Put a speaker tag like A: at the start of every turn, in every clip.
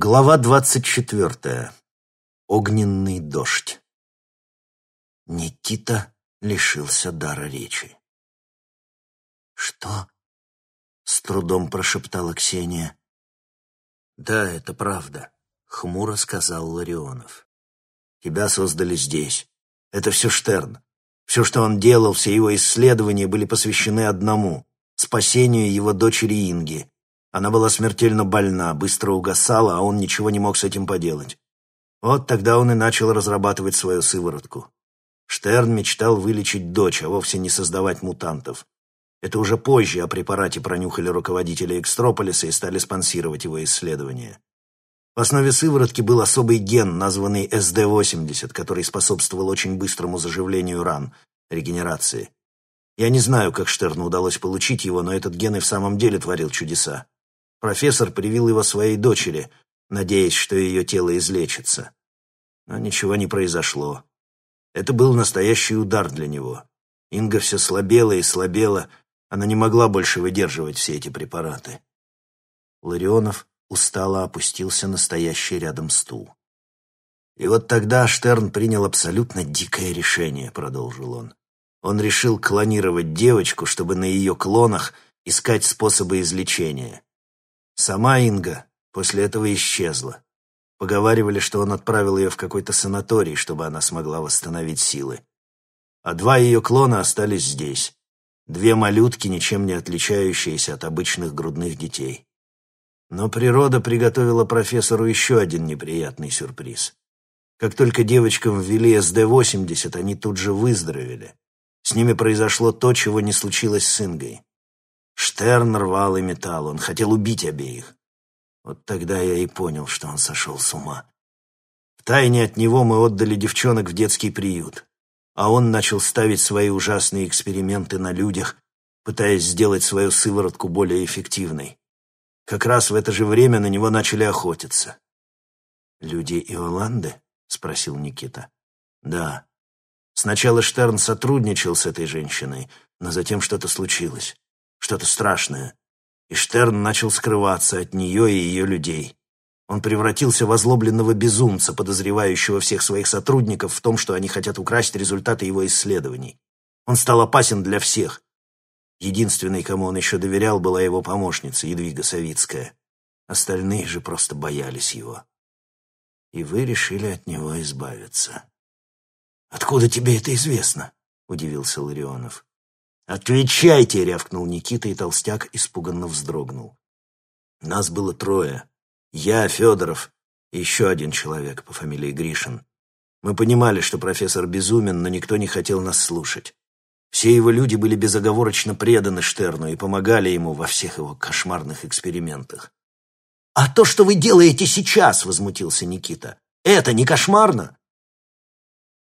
A: Глава двадцать четвертая. Огненный дождь. Никита лишился дара речи. «Что?» — с трудом прошептала Ксения. «Да, это правда», — хмуро сказал Ларионов. «Тебя создали здесь. Это все Штерн. Все, что он делал, все его исследования были посвящены одному — спасению его дочери Инги, она была смертельно больна, быстро угасала, а он ничего не мог с этим поделать. Вот тогда он и начал разрабатывать свою сыворотку. Штерн мечтал вылечить дочь, а вовсе не создавать мутантов. Это уже позже о препарате пронюхали руководители Экстрополиса и стали спонсировать его исследования. В основе сыворотки был особый ген, названный SD80, который способствовал очень быстрому заживлению ран, регенерации. Я не знаю, как Штерну удалось получить его, но этот ген и в самом деле творил чудеса. Профессор привил его своей дочери, надеясь, что ее тело излечится. Но ничего не произошло. Это был настоящий удар для него. Инга все слабела и слабела, она не могла больше выдерживать все эти препараты. Ларионов устало опустился на стоящий рядом стул. «И вот тогда Штерн принял абсолютно дикое решение», — продолжил он. Он решил клонировать девочку, чтобы на ее клонах искать способы излечения. Сама Инга после этого исчезла. Поговаривали, что он отправил ее в какой-то санаторий, чтобы она смогла восстановить силы. А два ее клона остались здесь. Две малютки, ничем не отличающиеся от обычных грудных детей. Но природа приготовила профессору еще один неприятный сюрприз. Как только девочкам ввели СД-80, они тут же выздоровели. С ними произошло то, чего не случилось с Ингой. Штерн рвал и металл, он хотел убить обеих. Вот тогда я и понял, что он сошел с ума. Втайне от него мы отдали девчонок в детский приют, а он начал ставить свои ужасные эксперименты на людях, пытаясь сделать свою сыворотку более эффективной. Как раз в это же время на него начали охотиться. «Люди Иоланды?» — спросил Никита. «Да. Сначала Штерн сотрудничал с этой женщиной, но затем что-то случилось что-то страшное. И Штерн начал скрываться от нее и ее людей. Он превратился в озлобленного безумца, подозревающего всех своих сотрудников в том, что они хотят украсть результаты его исследований. Он стал опасен для всех. Единственной, кому он еще доверял, была его помощница, Едвига Савицкая. Остальные же просто боялись его. И вы решили от него избавиться. «Откуда тебе это известно?» — удивился Ларионов. «Отвечайте!» — рявкнул Никита, и толстяк испуганно вздрогнул. Нас было трое. Я, Федоров, и еще один человек по фамилии Гришин. Мы понимали, что профессор безумен, но никто не хотел нас слушать. Все его люди были безоговорочно преданы Штерну и помогали ему во всех его кошмарных экспериментах. «А то, что вы делаете сейчас!» — возмутился Никита. «Это не кошмарно?»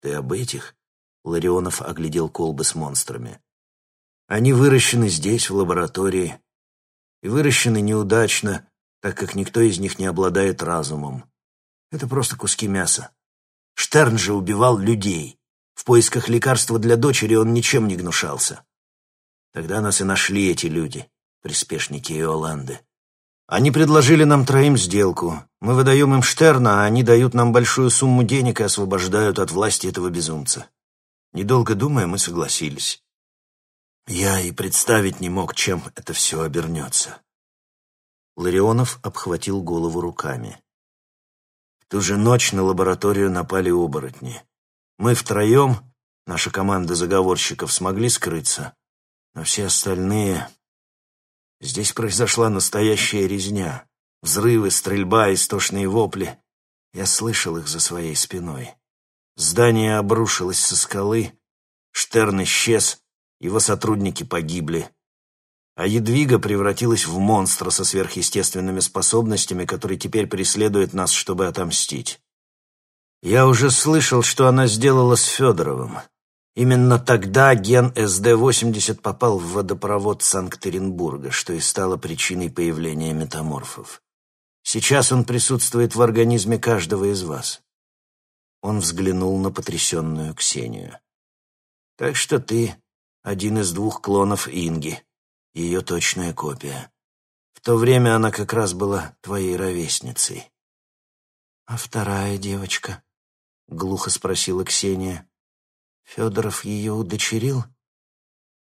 A: «Ты об этих?» — Ларионов оглядел колбы с монстрами. Они выращены здесь, в лаборатории, и выращены неудачно, так как никто из них не обладает разумом. Это просто куски мяса. Штерн же убивал людей. В поисках лекарства для дочери он ничем не гнушался. Тогда нас и нашли эти люди, приспешники Иоланды. Они предложили нам троим сделку. Мы выдаем им Штерна, а они дают нам большую сумму денег и освобождают от власти этого безумца. Недолго думая, мы согласились. Я и представить не мог, чем это все обернется. Ларионов обхватил голову руками. В ту же ночь на лабораторию напали оборотни. Мы втроем, наша команда заговорщиков, смогли скрыться, но все остальные... Здесь произошла настоящая резня. Взрывы, стрельба, истошные вопли. Я слышал их за своей спиной. Здание обрушилось со скалы, Штерн исчез, его сотрудники погибли. А Едвига превратилась в монстра со сверхъестественными способностями, который теперь преследует нас, чтобы отомстить. Я уже слышал, что она сделала с Федоровым. Именно тогда ген СД-80 попал в водопровод Санкт-Петербурга, что и стало причиной появления метаморфов. Сейчас он присутствует в организме каждого из вас. Он взглянул на потрясенную Ксению. Так что ты один из двух клонов Инги, ее точная копия. В то время она как раз была твоей ровесницей. «А вторая девочка?» — глухо спросила Ксения. «Федоров ее удочерил?»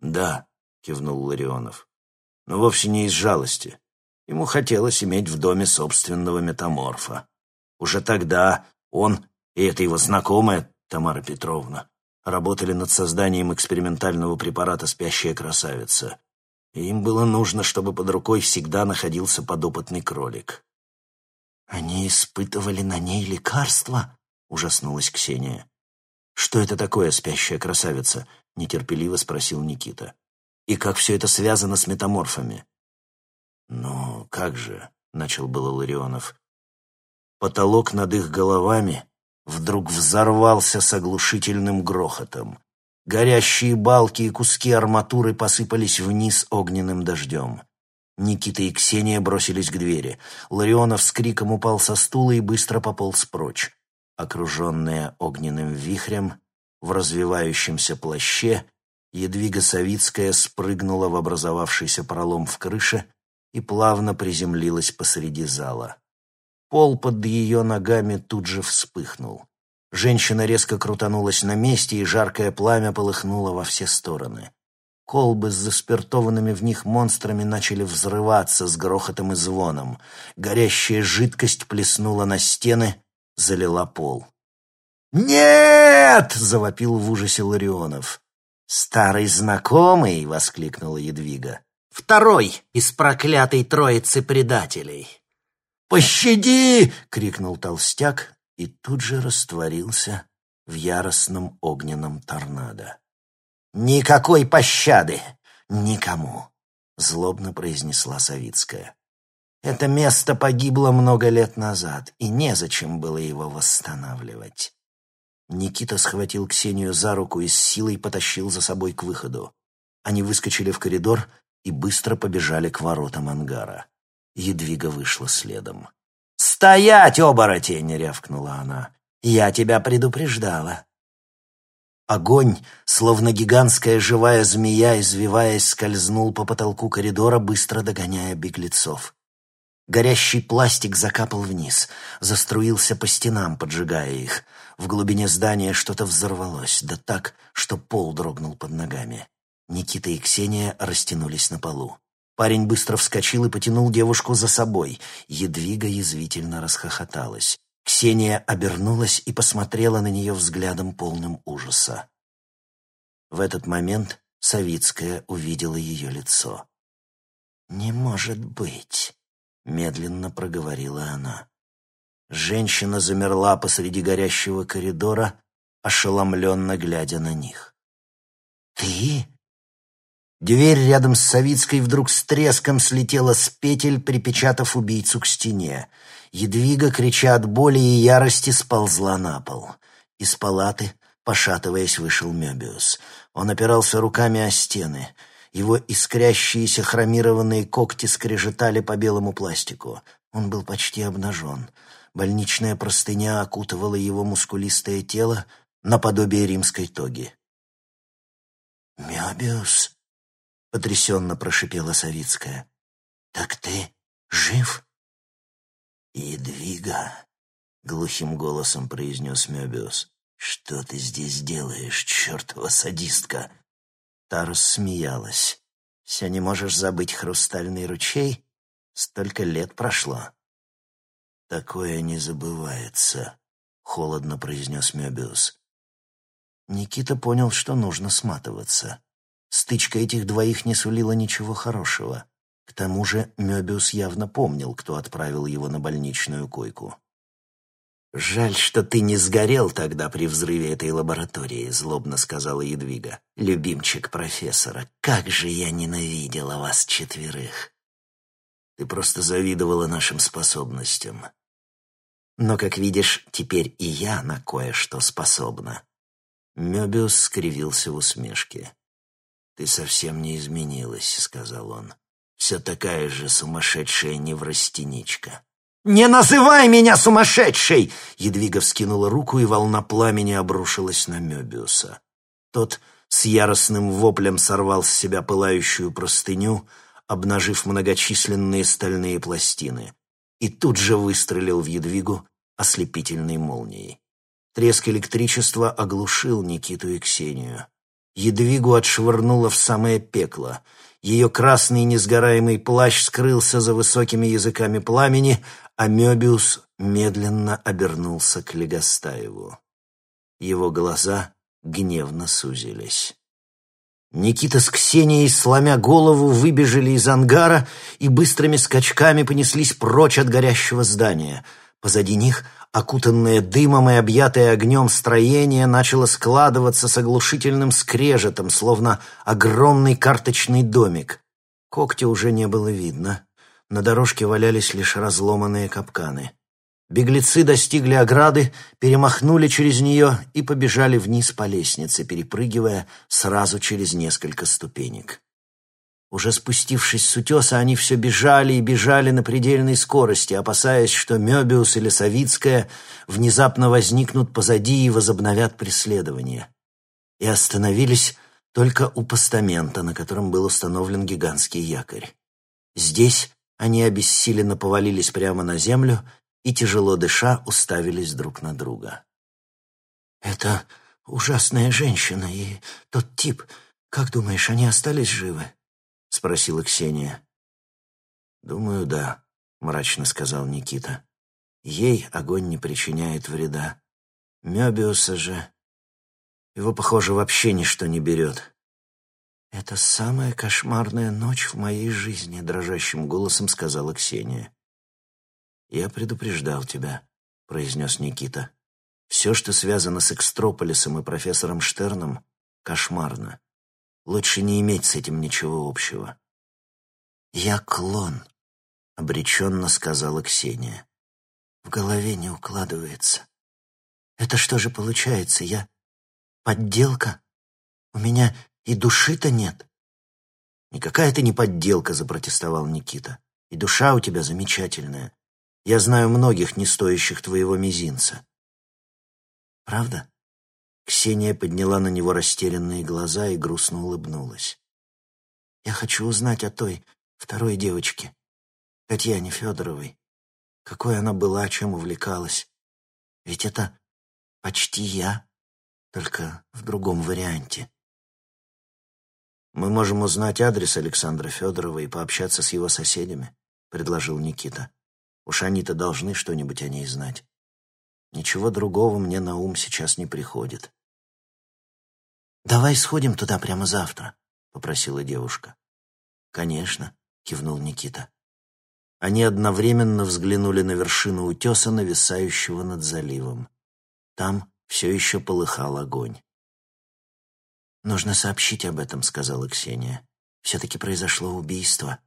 A: «Да», — кивнул Ларионов. «Но вовсе не из жалости. Ему хотелось иметь в доме собственного метаморфа. Уже тогда он и эта его знакомая, Тамара Петровна, работали над созданием экспериментального препарата «Спящая красавица». Им было нужно, чтобы под рукой всегда находился подопытный кролик. «Они испытывали на ней лекарства?» — ужаснулась Ксения. «Что это такое, спящая красавица?» — нетерпеливо спросил Никита. «И как все это связано с метаморфами?» «Ну, как же?» — начал было Ларионов. Потолок над их головами вдруг взорвался с оглушительным грохотом. Горящие балки и куски арматуры посыпались вниз огненным дождем. Никита и Ксения бросились к двери. Ларионов с криком упал со стула и быстро пополз прочь. Окруженная огненным вихрем, в развивающемся плаще, Едвига Савицкая спрыгнула в образовавшийся пролом в крыше и плавно приземлилась посреди зала. Пол под ее ногами тут же вспыхнул. Женщина резко крутанулась на месте, и жаркое пламя полыхнуло во все стороны. Колбы с заспиртованными в них монстрами начали взрываться с грохотом и звоном. Горящая жидкость плеснула на стены, залила пол. «Нет!» — завопил в ужасе Ларионов. «Старый знакомый!» — воскликнула Едвига. «Второй из проклятой троицы предателей!» «Пощади!» — крикнул толстяк и тут же растворился в яростном огненном торнадо. «Никакой пощады! Никому!» — злобно произнесла Савицкая. «Это место погибло много лет назад, и незачем было его восстанавливать». Никита схватил Ксению за руку и с силой потащил за собой к выходу. Они выскочили в коридор и быстро побежали к воротам ангара. Едвига вышла следом. «Стоять, оборотень!» — рявкнула она. «Я тебя предупреждала». Огонь, словно гигантская живая змея, извиваясь, скользнул по потолку коридора, быстро догоняя беглецов. Горящий пластик закапал вниз, заструился по стенам, поджигая их. В глубине здания что-то взорвалось, да так, что пол дрогнул под ногами. Никита и Ксения растянулись на полу. Парень быстро вскочил и потянул девушку за собой. Едвига язвительно расхохоталась. Ксения обернулась и посмотрела на нее взглядом полным ужаса. В этот момент Савицкая увидела ее лицо. «Не может быть», — медленно проговорила она. Женщина замерла посреди горящего коридора, ошеломленно глядя на них. «Ты?» Дверь рядом с Савицкой вдруг с треском слетела с петель, припечатав убийцу к стене. Едвига, крича от боли и ярости, сползла на пол. Из палаты, пошатываясь, вышел Мёбиус. Он опирался руками о стены. Его искрящиеся хромированные когти скрежетали по белому пластику. Он был почти обнажен. Больничная простыня окутывала его мускулистое тело наподобие римской тоги. «Мёбиус?» — потрясенно прошипела Савицкая. «Так ты жив?» «Едвига», — глухим голосом произнес Мёбиус, — «что ты здесь делаешь, чертова садистка?» Та рассмеялась. «Все не можешь забыть хрустальный ручей? Столько лет прошло». «Такое не забывается», — холодно произнес Мёбиус. Никита понял, что нужно сматываться. Стычка этих двоих не сулила ничего хорошего. К тому же Мёбиус явно помнил, кто отправил его на больничную койку. «Жаль, что ты не сгорел тогда при взрыве этой лаборатории», — злобно сказала Едвига. «Любимчик профессора, как же я ненавидела вас четверых!» «Ты просто завидовала нашим способностям. Но, как видишь, теперь и я на кое-что способна». Мёбиус скривился в усмешке. «Ты совсем не изменилась», — сказал он. «Все такая же сумасшедшая неврастеничка». «Не называй меня сумасшедшей!» Едвига вскинула руку, и волна пламени обрушилась на Мёбиуса. Тот с яростным воплем сорвал с себя пылающую простыню, обнажив многочисленные стальные пластины, и тут же выстрелил в Едвигу ослепительной молнией. Треск электричества оглушил Никиту и Ксению. Едвигу отшвырнуло в самое пекло. Ее красный несгораемый плащ скрылся за высокими языками пламени, а Мёбиус медленно обернулся к Легостаеву. Его глаза гневно сузились. Никита с Ксенией, сломя голову, выбежали из ангара и быстрыми скачками понеслись прочь от горящего здания. Позади них, окутанное дымом и объятое огнем строение, начало складываться с оглушительным скрежетом, словно огромный карточный домик. Когтя уже не было видно. На дорожке валялись лишь разломанные капканы. Беглецы достигли ограды, перемахнули через нее и побежали вниз по лестнице, перепрыгивая сразу через несколько ступенек. Уже спустившись с утеса, они все бежали и бежали на предельной скорости, опасаясь, что Мёбиус или Савицкая внезапно возникнут позади и возобновят преследование. И остановились только у постамента, на котором был установлен гигантский якорь. Здесь они обессиленно повалились прямо на землю и, тяжело дыша, уставились друг на друга. «Это ужасная женщина и тот тип. Как думаешь, они остались живы?» — спросила Ксения. «Думаю, да», — мрачно сказал Никита. «Ей огонь не причиняет вреда. Мёбиуса же... Его, похоже, вообще ничто не берет». «Это самая кошмарная ночь в моей жизни», — дрожащим голосом сказала Ксения. «Я предупреждал тебя», — произнес Никита. «Все, что связано с Экстрополисом и профессором Штерном, кошмарно. Лучше не иметь с этим ничего общего». «Я клон», — обреченно сказала Ксения. «В голове не укладывается. Это что же получается? Я подделка? У меня и души-то нет?» «Никакая ты не подделка», — запротестовал Никита. «И душа у тебя замечательная. Я знаю многих, не стоящих твоего мизинца». «Правда?» Ксения подняла на него растерянные глаза и грустно улыбнулась. «Я хочу узнать о той, второй девочке, Татьяне Федоровой. Какой она была, чем увлекалась. Ведь это почти я, только в другом варианте». «Мы можем узнать адрес Александра Федорова и пообщаться с его соседями», — предложил Никита. Уж они-то должны что-нибудь о ней знать. Ничего другого мне на ум сейчас не приходит. «Давай сходим туда прямо завтра», — попросила девушка. «Конечно», — кивнул Никита. Они одновременно взглянули на вершину утеса, нависающего над заливом. Там все еще полыхал огонь. «Нужно сообщить об этом», — сказала Ксения. «Все-таки произошло убийство.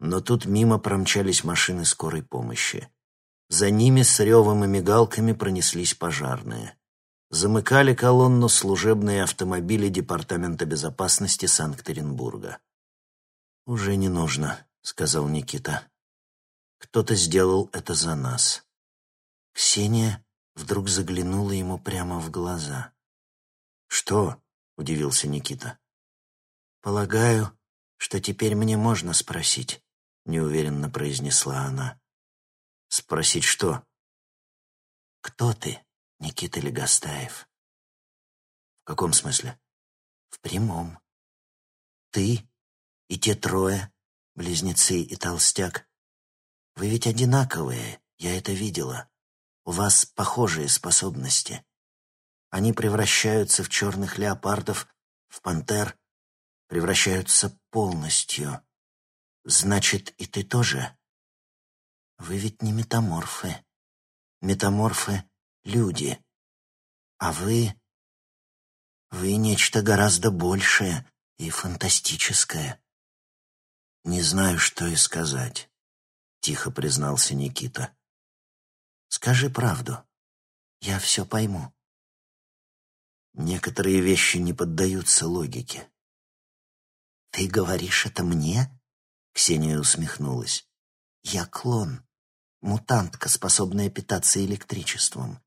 A: Но тут мимо промчались машины скорой помощи. За ними с ревом и мигалками пронеслись пожарные. Замыкали колонну служебные автомобили Департамента безопасности Санкт-Петербурга. «Уже не нужно», — сказал Никита. «Кто-то сделал это за нас». Ксения вдруг заглянула ему прямо в глаза. «Что?» — удивился Никита. «Полагаю, что теперь мне можно спросить. — неуверенно произнесла она. «Спросить что?» «Кто ты, Никита Легостаев?» «В каком смысле?» «В прямом. Ты и те трое, близнецы и толстяк. Вы ведь одинаковые, я это видела. У вас похожие способности. Они превращаются в черных леопардов, в пантер, превращаются полностью. Значит, и ты тоже? Вы ведь не метаморфы. Метаморфы — люди. А вы... Вы нечто гораздо большее и фантастическое. Не знаю, что и сказать, — тихо признался Никита. Скажи правду. Я все пойму. Некоторые вещи не поддаются логике. Ты говоришь это мне? Ксения усмехнулась. «Я клон, мутантка, способная питаться электричеством.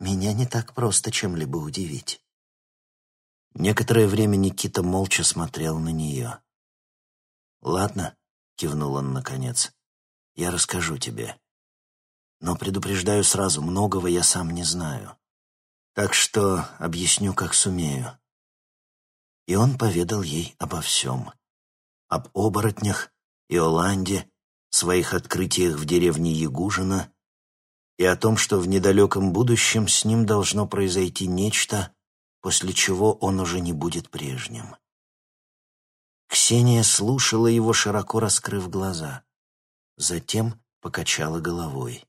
A: Меня не так просто чем-либо удивить». Некоторое время Никита молча смотрел на нее. «Ладно», — кивнул он наконец, — «я расскажу тебе. Но предупреждаю сразу, многого я сам не знаю. Так что объясню, как сумею. И он поведал ей обо всем. Об оборотнях, Иоланде, своих открытиях в деревне Ягужина и о том, что в недалеком будущем с ним должно произойти нечто, после чего он уже не будет прежним. Ксения слушала его, широко раскрыв глаза. Затем покачала головой.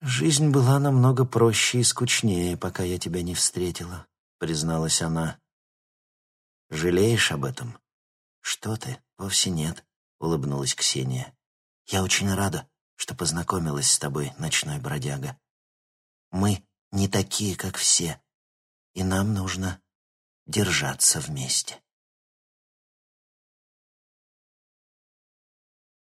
A: «Жизнь была намного проще и скучнее, пока я тебя не встретила», — призналась она. «Жалеешь об этом?» «Что ты? Вовсе нет», — улыбнулась Ксения. «Я очень рада, что познакомилась с тобой, ночной бродяга. Мы не такие, как все, и нам нужно держаться вместе».